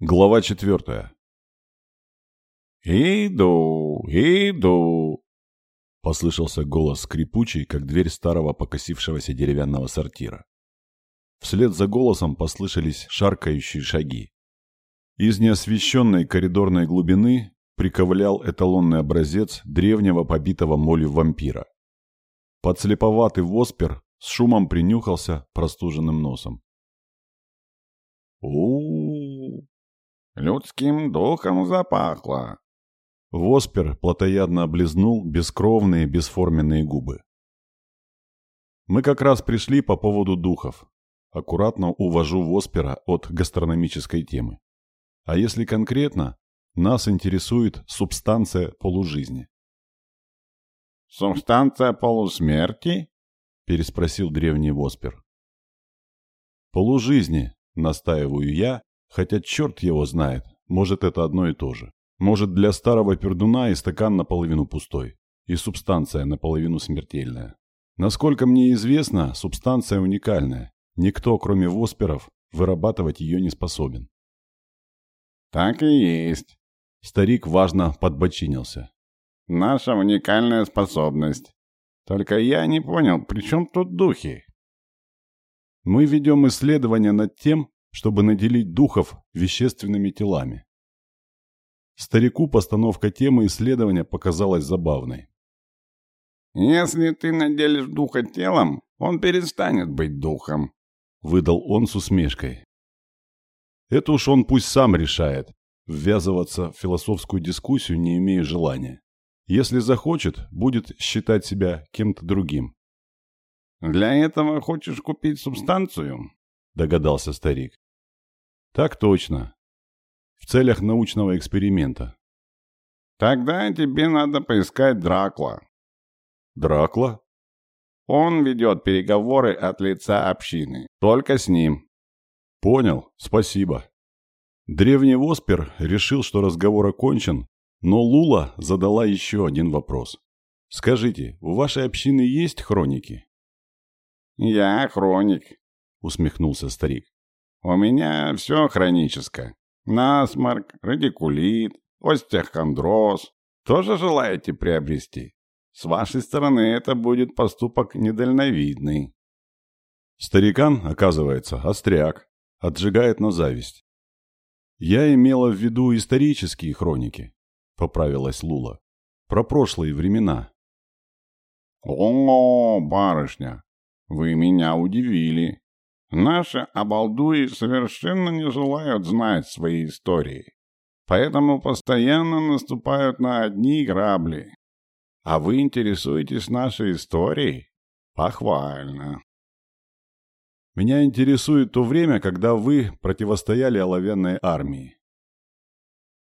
Глава четвертая. «Иду, иду!» Послышался голос скрипучий, как дверь старого покосившегося деревянного сортира. Вслед за голосом послышались шаркающие шаги. Из неосвещенной коридорной глубины приковылял эталонный образец древнего побитого молью вампира. Подслеповатый воспер с шумом принюхался простуженным носом. у, Людским духом запахло. Воспер плотоядно облизнул бескровные бесформенные губы. Мы как раз пришли по поводу духов. Аккуратно увожу Воспера от гастрономической темы. А если конкретно, нас интересует субстанция полужизни. «Субстанция полусмерти?» – переспросил древний Воспер. «Полужизни», – настаиваю я, Хотя черт его знает, может это одно и то же. Может для старого пердуна и стакан наполовину пустой, и субстанция наполовину смертельная. Насколько мне известно, субстанция уникальная. Никто, кроме восперов, вырабатывать ее не способен. Так и есть. Старик важно подбочинился. Наша уникальная способность. Только я не понял, при чем тут духи? Мы ведем исследования над тем, чтобы наделить духов вещественными телами. Старику постановка темы исследования показалась забавной. «Если ты наделишь духа телом, он перестанет быть духом», — выдал он с усмешкой. «Это уж он пусть сам решает. Ввязываться в философскую дискуссию не имея желания. Если захочет, будет считать себя кем-то другим». «Для этого хочешь купить субстанцию?» — догадался старик. Так точно. В целях научного эксперимента. Тогда тебе надо поискать Дракла. Дракла? Он ведет переговоры от лица общины. Только с ним. Понял, спасибо. Древний Воспер решил, что разговор окончен, но Лула задала еще один вопрос. «Скажите, у вашей общины есть хроники?» «Я хроник», — усмехнулся старик. У меня все хроническое. Насморк, радикулит, остеохондроз. Тоже желаете приобрести? С вашей стороны это будет поступок недальновидный. Старикан, оказывается, остряк, отжигает на зависть. Я имела в виду исторические хроники, поправилась Лула. Про прошлые времена. О, барышня, вы меня удивили. Наши обалдуи совершенно не желают знать свои истории, поэтому постоянно наступают на одни грабли. А вы интересуетесь нашей историей? Похвально. Меня интересует то время, когда вы противостояли оловянной армии.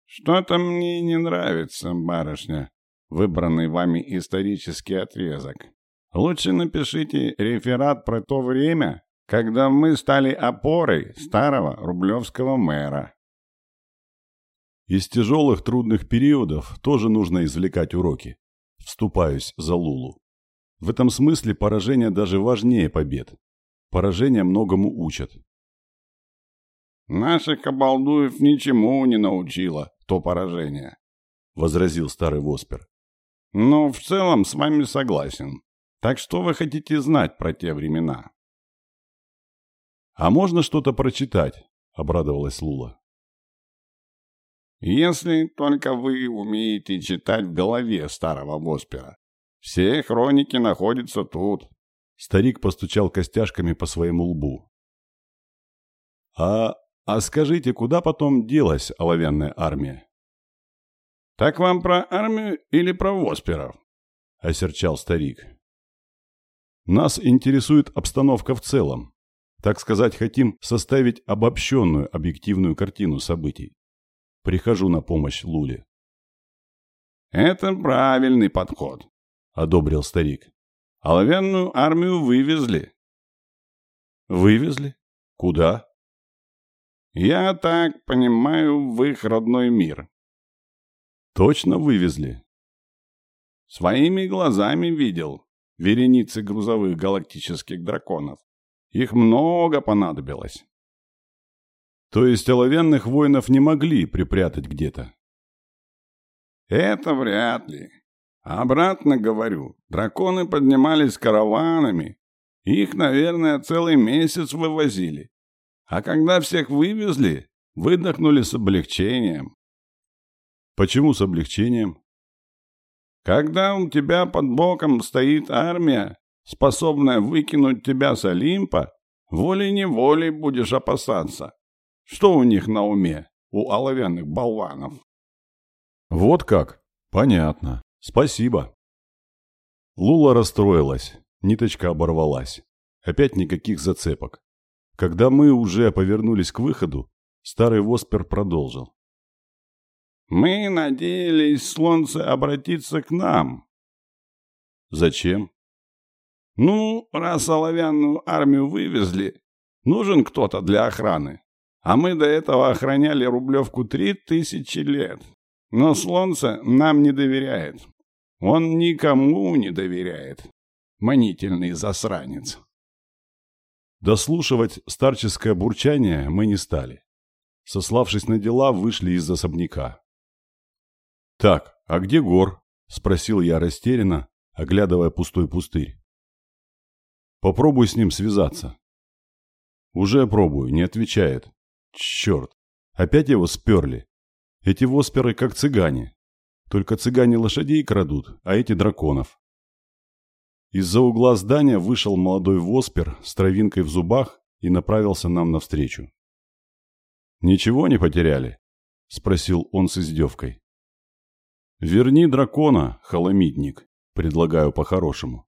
Что-то мне не нравится, барышня, выбранный вами исторический отрезок. Лучше напишите реферат про то время, когда мы стали опорой старого рублевского мэра. Из тяжелых трудных периодов тоже нужно извлекать уроки. Вступаюсь за Лулу. В этом смысле поражение даже важнее побед. Поражение многому учат. «Наших обалдуев ничему не научило то поражение», — возразил старый Воспер. «Но в целом с вами согласен. Так что вы хотите знать про те времена?» «А можно что-то прочитать?» — обрадовалась Лула. «Если только вы умеете читать в голове старого Воспера. Все хроники находятся тут». Старик постучал костяшками по своему лбу. «А, а скажите, куда потом делась оловянная армия?» «Так вам про армию или про Восперов?» — осерчал старик. «Нас интересует обстановка в целом. Так сказать, хотим составить обобщенную объективную картину событий. Прихожу на помощь Луле. «Это правильный подход», — одобрил старик. «Оловянную армию вывезли». «Вывезли? Куда?» «Я так понимаю, в их родной мир». «Точно вывезли?» «Своими глазами видел вереницы грузовых галактических драконов. Их много понадобилось. То есть оловянных воинов не могли припрятать где-то? Это вряд ли. Обратно говорю, драконы поднимались караванами. Их, наверное, целый месяц вывозили. А когда всех вывезли, выдохнули с облегчением. Почему с облегчением? Когда у тебя под боком стоит армия, способная выкинуть тебя с Олимпа, волей-неволей будешь опасаться. Что у них на уме, у оловянных болванов? Вот как? Понятно. Спасибо. Лула расстроилась. Ниточка оборвалась. Опять никаких зацепок. Когда мы уже повернулись к выходу, старый Воспер продолжил. «Мы надеялись, Слонце обратиться к нам». «Зачем?» «Ну, раз оловянную армию вывезли, нужен кто-то для охраны. А мы до этого охраняли Рублевку три тысячи лет. Но Слонце нам не доверяет. Он никому не доверяет. Манительный засранец». Дослушивать старческое бурчание мы не стали. Сославшись на дела, вышли из особняка. «Так, а где Гор?» – спросил я растерянно, оглядывая пустой пустырь. «Попробуй с ним связаться». «Уже пробую, не отвечает. Черт, опять его сперли. Эти восперы как цыгане. Только цыгане лошадей крадут, а эти драконов. Из-за угла здания вышел молодой воспер с травинкой в зубах и направился нам навстречу. «Ничего не потеряли?» – спросил он с издевкой. «Верни дракона, холомитник», – предлагаю по-хорошему.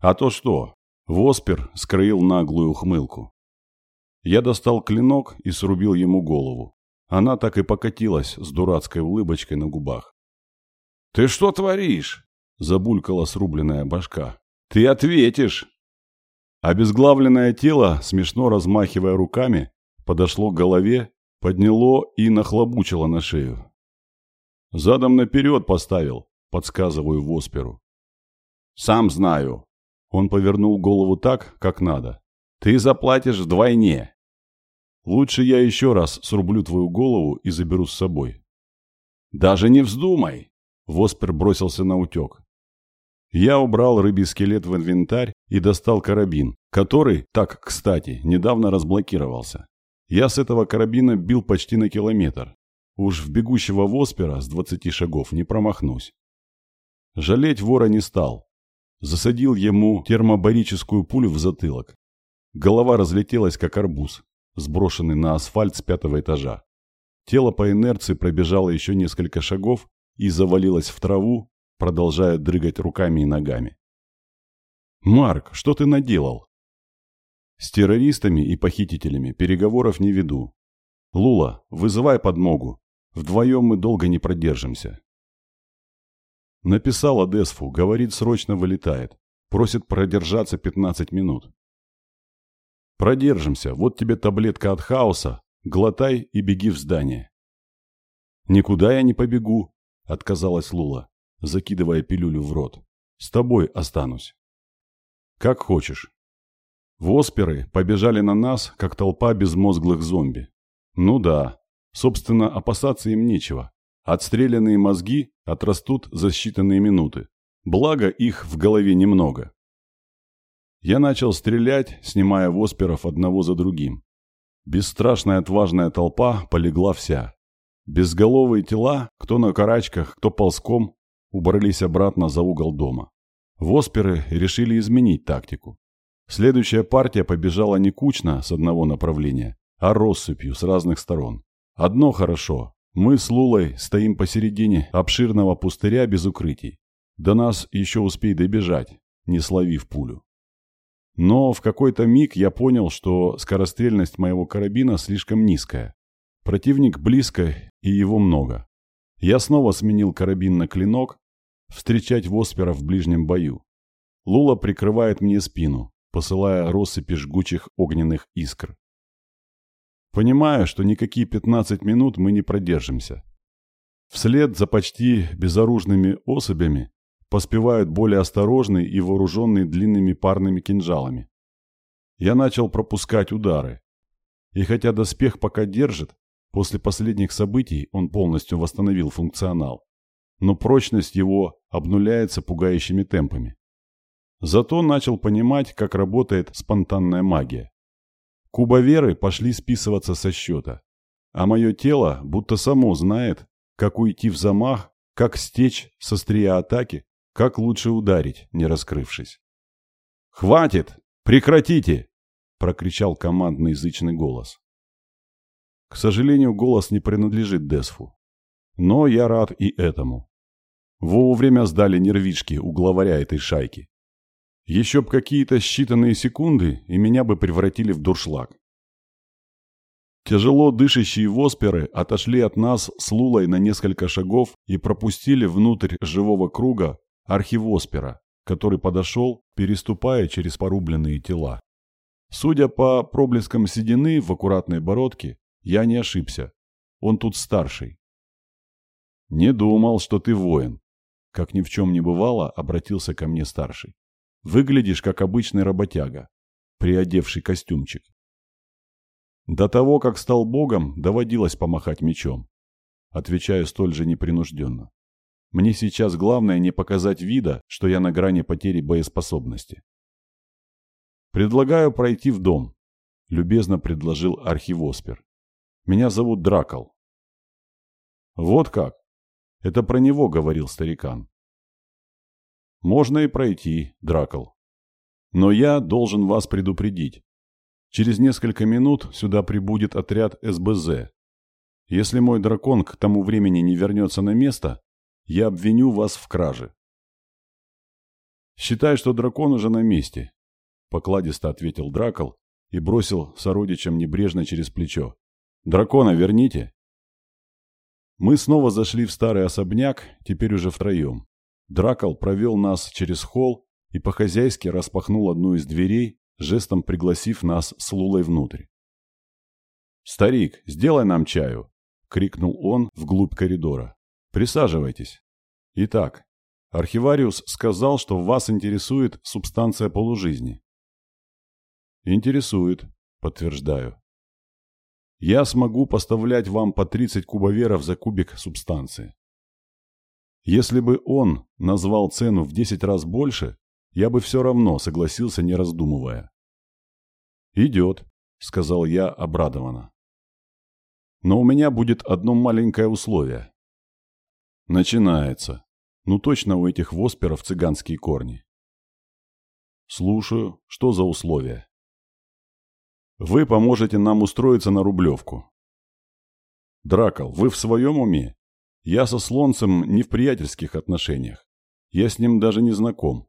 «А то что?» – Воспер скроил наглую ухмылку. Я достал клинок и срубил ему голову. Она так и покатилась с дурацкой улыбочкой на губах. «Ты что творишь?» – забулькала срубленная башка. «Ты ответишь!» Обезглавленное тело, смешно размахивая руками, подошло к голове, подняло и нахлобучило на шею. «Задом наперед поставил», – подсказываю Восперу. «Сам знаю». Он повернул голову так, как надо. «Ты заплатишь вдвойне». «Лучше я еще раз срублю твою голову и заберу с собой». «Даже не вздумай!» Воспер бросился на утек. Я убрал рыбий скелет в инвентарь и достал карабин, который, так кстати, недавно разблокировался. Я с этого карабина бил почти на километр. Уж в бегущего Воспера с двадцати шагов не промахнусь. Жалеть вора не стал. Засадил ему термобарическую пулю в затылок. Голова разлетелась, как арбуз, сброшенный на асфальт с пятого этажа. Тело по инерции пробежало еще несколько шагов и завалилось в траву, продолжая дрыгать руками и ногами. «Марк, что ты наделал?» «С террористами и похитителями переговоров не веду. Лула, вызывай подмогу. Вдвоем мы долго не продержимся». Написал Адесфу, говорит, срочно вылетает. Просит продержаться 15 минут. Продержимся, вот тебе таблетка от хаоса, глотай и беги в здание. Никуда я не побегу, отказалась Лула закидывая пилюлю в рот. «С тобой останусь». «Как хочешь». Восперы побежали на нас, как толпа безмозглых зомби. Ну да, собственно, опасаться им нечего. Отстрелянные мозги отрастут за считанные минуты. Благо, их в голове немного. Я начал стрелять, снимая восперов одного за другим. Бесстрашная отважная толпа полегла вся. Безголовые тела, кто на карачках, кто ползком, убрались обратно за угол дома. Восперы решили изменить тактику. Следующая партия побежала не кучно с одного направления, а россыпью с разных сторон. Одно хорошо. Мы с Лулой стоим посередине обширного пустыря без укрытий. До нас еще успей добежать, не словив пулю. Но в какой-то миг я понял, что скорострельность моего карабина слишком низкая. Противник близко, и его много. Я снова сменил карабин на клинок, встречать Воспера в ближнем бою. Лула прикрывает мне спину, посылая россыпи жгучих огненных искр. Понимаю, что никакие 15 минут мы не продержимся. Вслед за почти безоружными особями поспевают более осторожные и вооруженные длинными парными кинжалами. Я начал пропускать удары. И хотя доспех пока держит, после последних событий он полностью восстановил функционал, но прочность его обнуляется пугающими темпами. Зато начал понимать, как работает спонтанная магия. Кубоверы пошли списываться со счета, а мое тело будто само знает, как уйти в замах, как стечь со стрия атаки, как лучше ударить, не раскрывшись. «Хватит! Прекратите!» – прокричал командный язычный голос. К сожалению, голос не принадлежит Десфу. Но я рад и этому. Вовремя сдали нервишки у главаря этой шайки. Еще б какие-то считанные секунды, и меня бы превратили в дуршлаг. Тяжело дышащие восперы отошли от нас с Лулой на несколько шагов и пропустили внутрь живого круга архивоспера, который подошел, переступая через порубленные тела. Судя по проблескам седины в аккуратной бородке, я не ошибся. Он тут старший. «Не думал, что ты воин», — как ни в чем не бывало, обратился ко мне старший. Выглядишь, как обычный работяга, приодевший костюмчик. До того, как стал богом, доводилось помахать мечом. Отвечаю столь же непринужденно. Мне сейчас главное не показать вида, что я на грани потери боеспособности. «Предлагаю пройти в дом», — любезно предложил архивоспер. «Меня зовут Дракол». «Вот как? Это про него говорил старикан. Можно и пройти, Дракол. Но я должен вас предупредить. Через несколько минут сюда прибудет отряд СБЗ. Если мой дракон к тому времени не вернется на место, я обвиню вас в краже. Считай, что дракон уже на месте, покладисто ответил Дракол и бросил сородичам небрежно через плечо. Дракона верните. Мы снова зашли в старый особняк, теперь уже втроем. Дракол провел нас через холл и по-хозяйски распахнул одну из дверей, жестом пригласив нас с Лулой внутрь. «Старик, сделай нам чаю!» — крикнул он вглубь коридора. «Присаживайтесь. Итак, архивариус сказал, что вас интересует субстанция полужизни». «Интересует», — подтверждаю. «Я смогу поставлять вам по 30 кубоверов за кубик субстанции. Если бы он назвал цену в 10 раз больше, я бы все равно согласился, не раздумывая. «Идет», — сказал я обрадованно. «Но у меня будет одно маленькое условие». «Начинается. Ну точно у этих восперов цыганские корни». «Слушаю. Что за условия?» «Вы поможете нам устроиться на Рублевку». «Дракол, вы в своем уме? Я со Слонцем не в приятельских отношениях. Я с ним даже не знаком.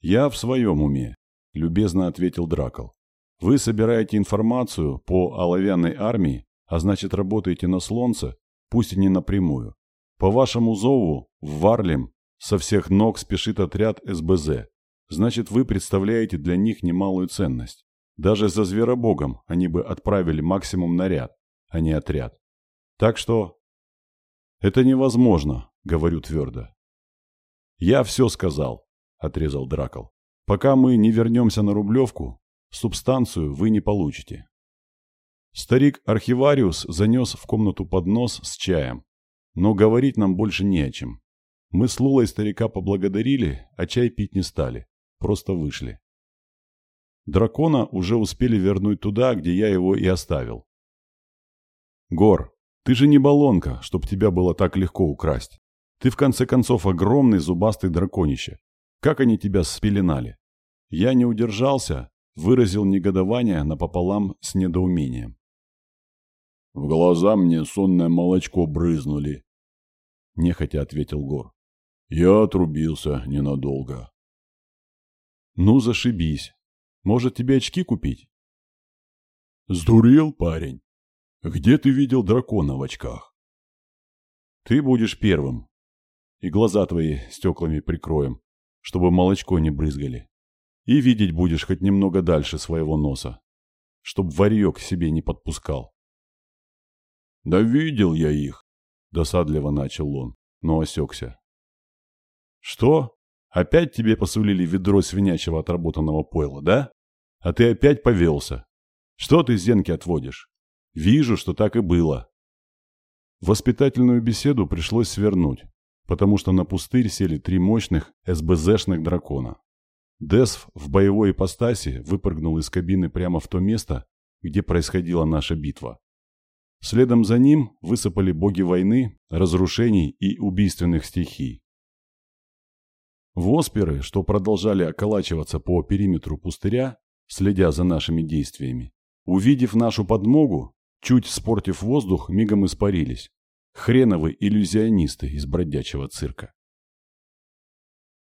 Я в своем уме, любезно ответил Дракол. Вы собираете информацию по оловянной армии, а значит работаете на Слонце, пусть и не напрямую. По вашему зову в Варлем со всех ног спешит отряд СБЗ. Значит, вы представляете для них немалую ценность. Даже за зверобогом они бы отправили максимум наряд, а не отряд. Так что «Это невозможно», — говорю твердо. «Я все сказал», — отрезал Дракол. «Пока мы не вернемся на Рублевку, субстанцию вы не получите». Старик-архивариус занес в комнату поднос с чаем, но говорить нам больше не о чем. Мы с Лулой старика поблагодарили, а чай пить не стали, просто вышли. Дракона уже успели вернуть туда, где я его и оставил. «Гор, ты же не баллонка, чтоб тебя было так легко украсть. Ты в конце концов огромный зубастый драконище. Как они тебя спеленали? Я не удержался, выразил негодование напополам с недоумением. В глаза мне сонное молочко брызнули. Нехотя ответил Гор. Я отрубился ненадолго. Ну, зашибись. Может, тебе очки купить? Сдурел парень. Где ты видел дракона в очках? Ты будешь первым. И глаза твои стеклами прикроем, чтобы молочко не брызгали. И видеть будешь хоть немного дальше своего носа, чтоб варьё к себе не подпускал. Да видел я их, досадливо начал он, но осекся. Что? Опять тебе посулили ведро свинячего отработанного пойла, да? А ты опять повелся. Что ты зенки отводишь? Вижу, что так и было. Воспитательную беседу пришлось свернуть, потому что на пустырь сели три мощных СБЗшных дракона. Десв в боевой ипостаси выпрыгнул из кабины прямо в то место, где происходила наша битва. Следом за ним высыпали боги войны, разрушений и убийственных стихий. Восперы, что продолжали околачиваться по периметру пустыря, следя за нашими действиями, увидев нашу подмогу, чуть спортив воздух, мигом испарились. Хреновы иллюзионисты из бродячего цирка.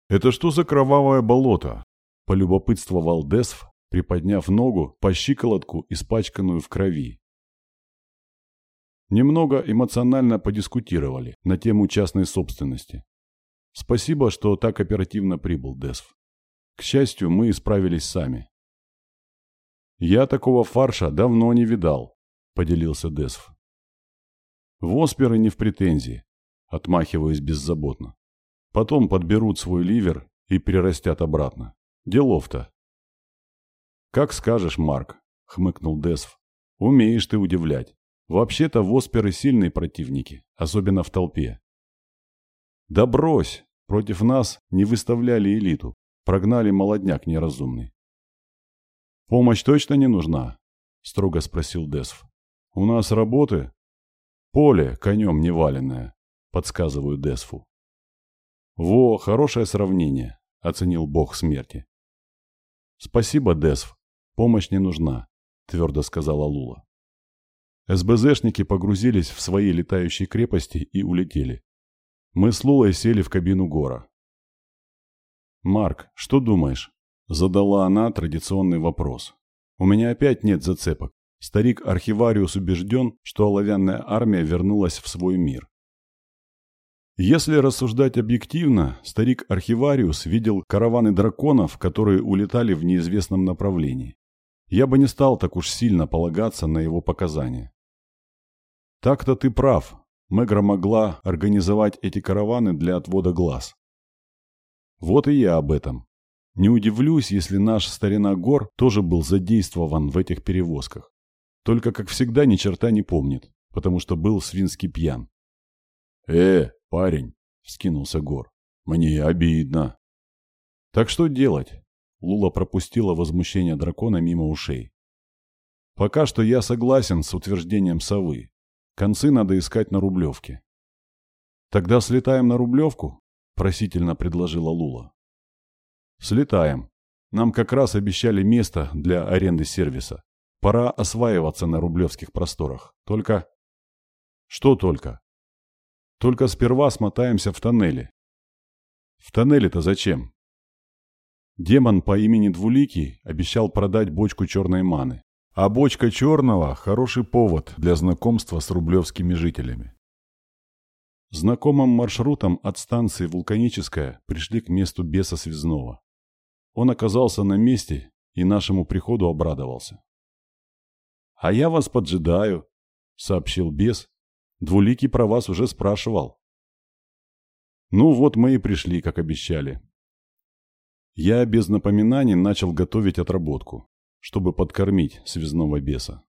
«Это что за кровавое болото?» – полюбопытствовал Десв, приподняв ногу по щиколотку, испачканную в крови. Немного эмоционально подискутировали на тему частной собственности. Спасибо, что так оперативно прибыл, Десв. К счастью, мы справились сами. «Я такого фарша давно не видал», – поделился Десв. «Восперы не в претензии», – отмахиваюсь беззаботно. «Потом подберут свой ливер и перерастят обратно. Делов-то». «Как скажешь, Марк», – хмыкнул Десв. «Умеешь ты удивлять. Вообще-то восперы сильные противники, особенно в толпе». «Да брось! Против нас не выставляли элиту, прогнали молодняк неразумный. «Помощь точно не нужна?» – строго спросил Десв. «У нас работы?» «Поле конем не валенное», – подсказываю Десфу. «Во, хорошее сравнение», – оценил бог смерти. «Спасибо, Десф. Помощь не нужна», – твердо сказала Лула. СБЗшники погрузились в свои летающие крепости и улетели. Мы с Лулой сели в кабину Гора. «Марк, что думаешь?» – задала она традиционный вопрос. «У меня опять нет зацепок. Старик-архивариус убежден, что оловянная армия вернулась в свой мир. Если рассуждать объективно, старик-архивариус видел караваны драконов, которые улетали в неизвестном направлении. Я бы не стал так уж сильно полагаться на его показания. Так-то ты прав, Мегра могла организовать эти караваны для отвода глаз. Вот и я об этом. Не удивлюсь, если наш старина Гор тоже был задействован в этих перевозках. Только, как всегда, ни черта не помнит, потому что был свински пьян. «Э, парень!» – вскинулся Гор. «Мне обидно!» «Так что делать?» Лула пропустила возмущение дракона мимо ушей. «Пока что я согласен с утверждением совы. Концы надо искать на Рублевке. «Тогда слетаем на Рублевку?» – просительно предложила Лула. «Слетаем. Нам как раз обещали место для аренды сервиса. Пора осваиваться на рублевских просторах. Только...» «Что только?» «Только сперва смотаемся в тоннеле». «В тоннеле-то зачем?» Демон по имени Двуликий обещал продать бочку черной маны. А бочка черного – хороший повод для знакомства с рублевскими жителями. Знакомым маршрутом от станции «Вулканическая» пришли к месту беса связного. Он оказался на месте и нашему приходу обрадовался. «А я вас поджидаю», — сообщил бес. «Двуликий про вас уже спрашивал». «Ну вот мы и пришли, как обещали». Я без напоминаний начал готовить отработку чтобы подкормить связного беса.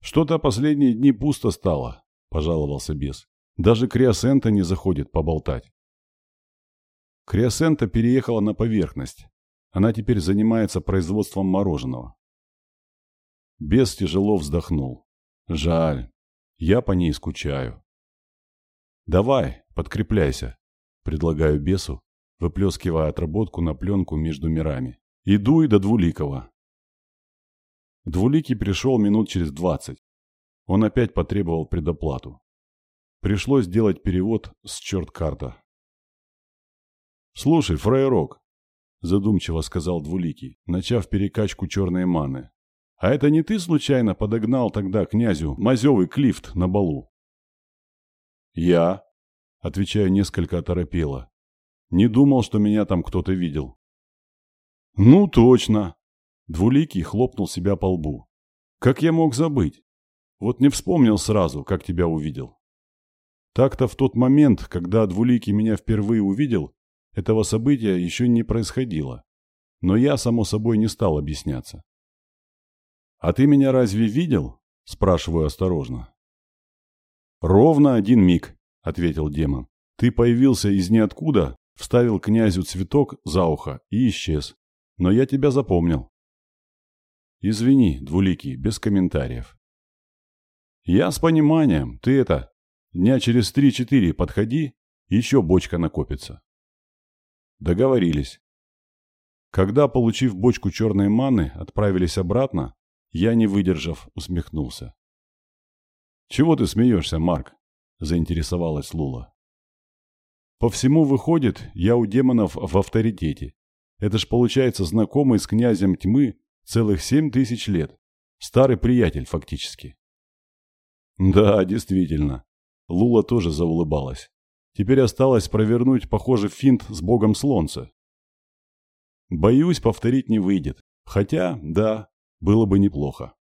«Что-то последние дни пусто стало», – пожаловался бес. «Даже Криосента не заходит поболтать». Криосента переехала на поверхность. Она теперь занимается производством мороженого. Бес тяжело вздохнул. «Жаль. Я по ней скучаю». «Давай, подкрепляйся», – предлагаю бесу, выплескивая отработку на пленку между мирами. «Иду и до Двуликова. Двуликий пришел минут через двадцать. Он опять потребовал предоплату. Пришлось сделать перевод с черт-карта. «Слушай, фраерок», – задумчиво сказал Двуликий, начав перекачку черной маны. «А это не ты случайно подогнал тогда князю мазевый клифт на балу?» «Я», – отвечаю несколько оторопело. «Не думал, что меня там кто-то видел». «Ну, точно», Двуликий хлопнул себя по лбу. «Как я мог забыть? Вот не вспомнил сразу, как тебя увидел». Так-то в тот момент, когда Двуликий меня впервые увидел, этого события еще не происходило. Но я, само собой, не стал объясняться. «А ты меня разве видел?» – спрашиваю осторожно. «Ровно один миг», – ответил демон. «Ты появился из ниоткуда, вставил князю цветок за ухо и исчез. Но я тебя запомнил». «Извини, двуликий, без комментариев». «Я с пониманием. Ты это, дня через три-четыре подходи, еще бочка накопится». Договорились. Когда, получив бочку черной маны, отправились обратно, я, не выдержав, усмехнулся. «Чего ты смеешься, Марк?» – заинтересовалась Лула. «По всему выходит, я у демонов в авторитете. Это ж получается знакомый с князем тьмы целых семь тысяч лет. Старый приятель, фактически». «Да, действительно». Лула тоже заулыбалась. Теперь осталось провернуть, похоже, финт с богом слонца. Боюсь, повторить не выйдет. Хотя, да, было бы неплохо.